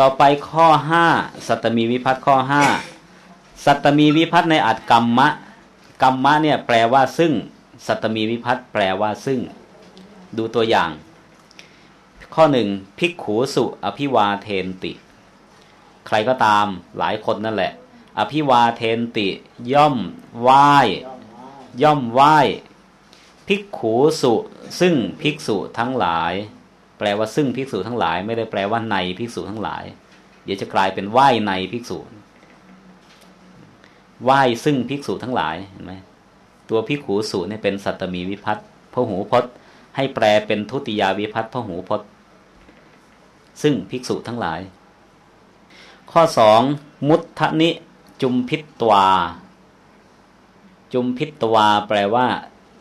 ต่อไปข้อห้าสัตมีวิพัตข้อห้าสัตมีวิพัตในอัตกรรมะกรรมะเนี่ยแปลว่าซึ่ง สัตมีวิพัตแปลว่าซึ่ง ดูตัวอย่าง ข้อหนึ่งภิกขูสุอภิวาเทนติ ใครก็ตามหลายคนนั่นแหละ อภิวาเทนติ ย่อมไหว้ย่อมไหว้ภิกขูสุ ซึ่งภิกษุทั้งหลาย แปลว่าซึ่งภิกษุทั้งหลาย ไม่ได้แปลว่าในภิกษุทั้งหลาย เดี๋ยวจะกลายเป็นไหว้ในภิกษุไหว้ซึ่งภิกษุทั้งหลายเห็นไหมตัวภิขูสุเนี่ยเป็นสัตตมีวิพัตพหูพจน์ ให้แปลเป็นทุติยาวิพัตพหูพจน์ ซึ่งภิกษุทั้งหลาย ข้อสองมุทนิ จุมพิตวา จุมพิตวา แปลว่า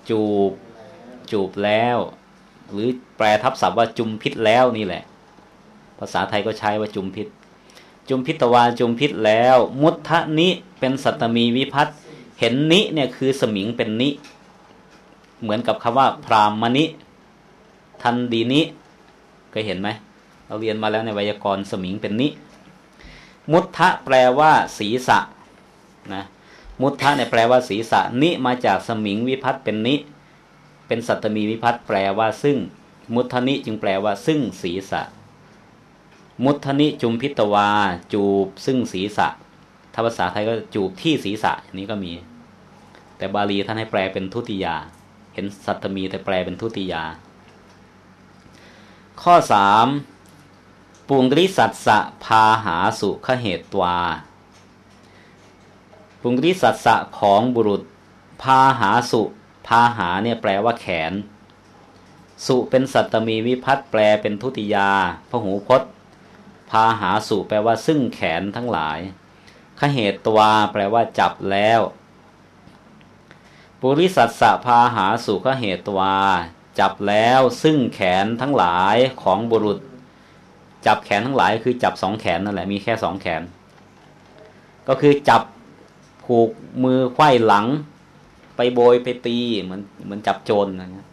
จูบ จูบแล้ว หรือแปลทับศัพท์ว่าจุมพิษแล้วนี่แหละ ภาษาไทยก็ใช้ว่าจุมพิษ จุมพิตวาจุมพิษแล้ว มุทะนิเป็นสัตมีวิพัตเห็นนิเนี่ยคือสมิงเป็นนิ เหมือนกับคำว่า พรามณิทันดีนิเคยเห็นไหมเราเรียนมาแล้วในไวยากรณ์สมิงเป็นนิมุทะแปลว่า ศีรษะนะมุทะเนี่ยแปลว่าศีรษะนิมาจากสมิงวิพัตเป็นนิ เป็นสัตมีวิพัตแปลว่าซึ่ง มุทนิจึงแปลว่าซึ่งศีรษะ มุทนิจุมพิตวา จูบซึ่งศีรษะถ้าภาษาไทยก็จูบที่ศีรษะอันนี้ก็มี แต่บาลีท่านให้แปลเป็นทุติยา เห็นสัตมีแต่แปลเป็นทุติยา ข้อสามปุงริสัตสะพาหาสุขเหตวาปุงริสัตสะของบุรุษ พาหาสุ พาหาเนี่ยแปลว่าแขน สุเป็นสัตมีวิพัตแปลเป็นทุติยาพหูพจน์ พาหาสู่แปลว่าซึ่งแขนทั้งหลายขเหตตัวแปลว่าจับแล้ว ปุริสัตสะพาหาสู่ขเหตตัวจับแล้วซึ่งแขนทั้งหลายของบุรุษ จับแขนทั้งหลายคือจับสองแขนนั่นแหละมีแค่สองแขน ก็คือจับผูกมือไขว้หลัง ไปโบยไปตีเหมือนเหมือนจับโจรนะเงี้ย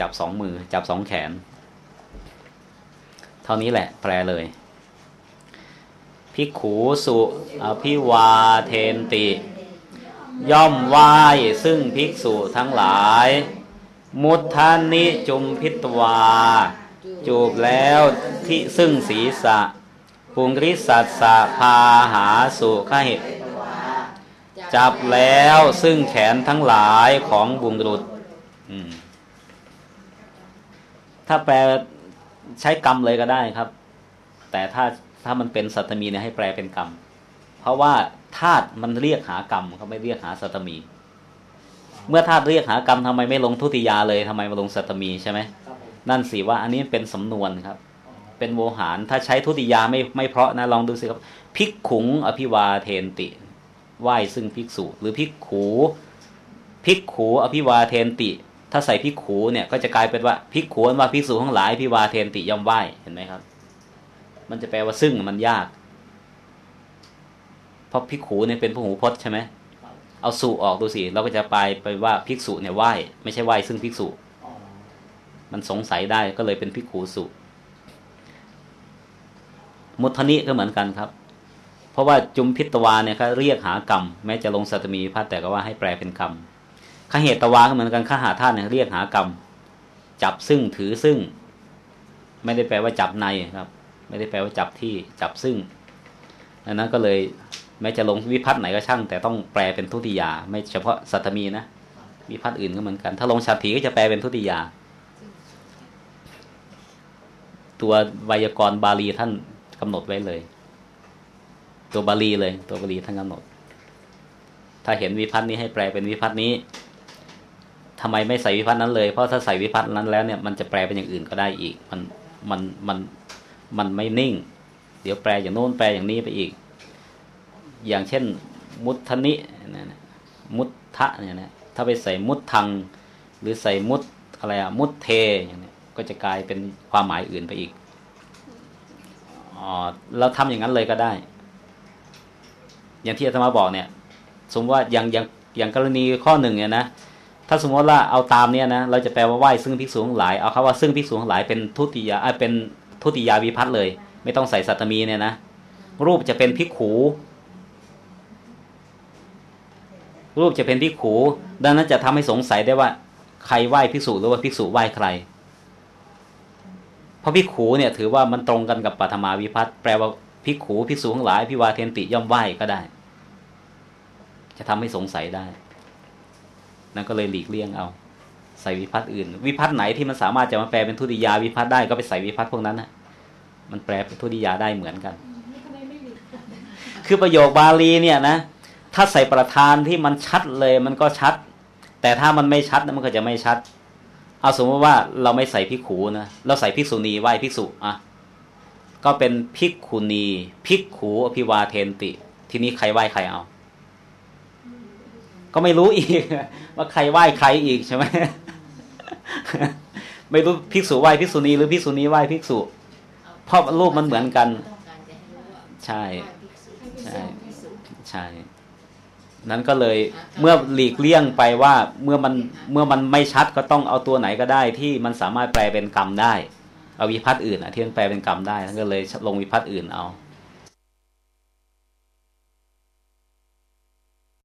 จับสองมือ จับสองแขน เท่านี้แหละ แปลเลยพิกขูสุอภิวาเทนติ ย่อมไหวซึ่งภิกษุทั้งหลาย มุทานิจุมพิตวา จูบแล้วที่ซึ่งศีรษะปุงริสัตสะพาหาสุขเหตุ จับแล้วซึ่งแขนทั้งหลายของบุรุษถ้าแปลใช้กรรมเลยก็ได้ครับ แต่ถ้าถ้ามันเป็นสัตมีเนี่ยให้แปลเป็นกรรม เพราะว่าธาตุมันเรียกหากรรมเขาไม่เรียกหาสัตมี เมื่อธาตุเรียกหากรรมทำไมไม่ลงทุติยาเลยทำไมมาลงสัตมีใช่ไหมนั่นสิว่าอันนี้เป็นสำนวนครับ เป็นโวหารถ้าใช้ทุติยาไม่ไม่เพราะนะลองดูสิครับพิกขุงอภิวาเทนติ ไหว้ซึ่งภิกษุ หรือพิกขูพิกขูอภิวาเทนติ ถ้าใส่พิกขูเนี่ยก็จะกลายเป็นว่าพิกขูว่าพิกษุทั้งหลายพิวาเทนติย่อมไหว้เห็นไหมครับ มันจะแปลว่าซึ่งมันยากเพราะพิกขูเนี่ยเป็นพหูพจน์ใช่ไหมเอาสุออกดูสิเราก็จะไปไปว่าภิกษุเนี่ยไหว้ไม่ใช่ไหว้ซึ่งภิกษุมันสงสัยได้ก็เลยเป็นภิกขูสุมุทนิก็เหมือนกันครับ เพราะว่าจุมพิตวาเนี่ยเขาเรียกหากรรม แม้จะลงสัตมีพัดแต่ก็ว่าให้แปลเป็นกรรมขเหตตวาก็เหมือนกันขหาธาตุเนี่ยเรียกหากรรม จับซึ่งถือซึ่ง ไม่ได้แปลว่าจับในครับ ไม่ได้แปลว่าจับที่จับซึ่งดังนั้นก็เลยแม้จะลงวิพัฒน์ไหนก็ช่าง แต่ต้องแปลเป็นทุติยา ไม่เฉพาะสัตมีนะวิพัฒน์อื่นก็เหมือนกัน ถ้าลงชาถีก็จะแปลเป็นทุติยา ตัวไวยากรณ์บาลีท่านกำหนดไว้เลย ตัวบาลีเลย ตัวบาลีท่านกำหนด ถ้าเห็นวิพัฒน์นี้ให้แปลเป็นวิพัฒน์นี้ทำไมไม่ใส่วิพัฒน์นั้นเลย เพราะถ้าใส่วิพัฒน์นั้นแล้วเนี่ยมันจะแปลเป็นอย่างอื่นก็ได้อีก มันมันมันมันไม่นิ่ง เดี๋ยวแปลอย่างโน้นแปลอย่างนี้ไปอีก อย่างเช่น มุทนิมุททะเนี่ยนะถ้าไปใส่มุททัง หรือใส่มุทอะไรอะมุทเทอย่างนี้ก็จะกลายเป็นความหมายอื่นไปอีกอ๋อเราทำอย่างนั้นเลยก็ได้ อย่างที่อาตมาบอกเนี่ย สมมติว่าอย่างอย่างอย่างกรณีข้อหนึ่งเนี่ยนะถ้าสมมติว่าเอาตามเนี้ยนะเราจะแปลว่าไหว้ซึ่งภิกษุทั้งหลายเอาคำว่าซึ่งภิกษุทั้งหลายเป็นทุติยาเป็นทุติยาวิพัตเลย ไม่ต้องใส่สัตมีเนี่ยนะรูปจะเป็นพิกขูรูปจะเป็นพิกขูดังนั้นจะทำให้สงสัยได้ว่า ใครไหว้ภิกษุหรือว่าภิกษุไหว้ใครเพราะพิกขูเนี่ยถือว่ามันตรงกันกับปัทมาวิพัตแปลว่าพิกขูภิกษุทั้งหลายพิวาเทนติย่อมไหว้ก็ได้ จะทำให้สงสัยได้นั่นก็เลยหลีกเลี่ยงเอา ใส่วิพัตอื่น วิพัตไหนที่มันสามารถจะมาแปลเป็นทุติยาวิพัตได้ก็ไปใส่วิพัตพวกนั้นนะมันแปลเป็นทุติยาได้เหมือนกัน คือประโยคบาลีเนี่ยนะถ้าใส่ประธานที่มันชัดเลยมันก็ชัด แต่ถ้ามันไม่ชัดมันก็จะไม่ชัด เอาสมมติว่าเราไม่ใส่พิกขูนะเราใส่พิกษุณีไหว้พิกษุอะก็เป็นพิกขุณีพิกขูอภิวาเทนติ ทีนี้ใครไหว้ใครเอา ก็ไม่รู้อีก ว่าใครไหว้ใครอีกใช่ไหมไม่รู้ภิกษุไหว้ภิกษุณีหรือภิกษุณีไหว้ภิกษุเพราะรูปมันเหมือนกัน ใช่ใช่ใช่ นั้นก็เลยเมื่อหลีกเลี่ยงไปว่าเมื่อมันเมื่อมันไม่ชัดก็ต้องเอาตัวไหนก็ได้ ที่มันสามารถแปลเป็นกรรมได้ เอาวิพัฒน์อื่นอะที่มันแปลเป็นกรรมได้ท่านก็เลยลงวิพัฒน์อื่นเอา